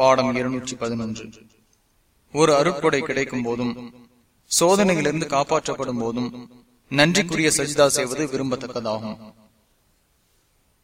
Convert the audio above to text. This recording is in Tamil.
பாடம் இருநூற்றி பதினொன்று. ஒரு அருட்கொடை கிடைக்கும் போதும் சோதனையிலிருந்து காப்பாற்றப்படும் போதும் நன்றிக்குரிய சஜிதா செய்வது விரும்பத்தக்கதாகும்.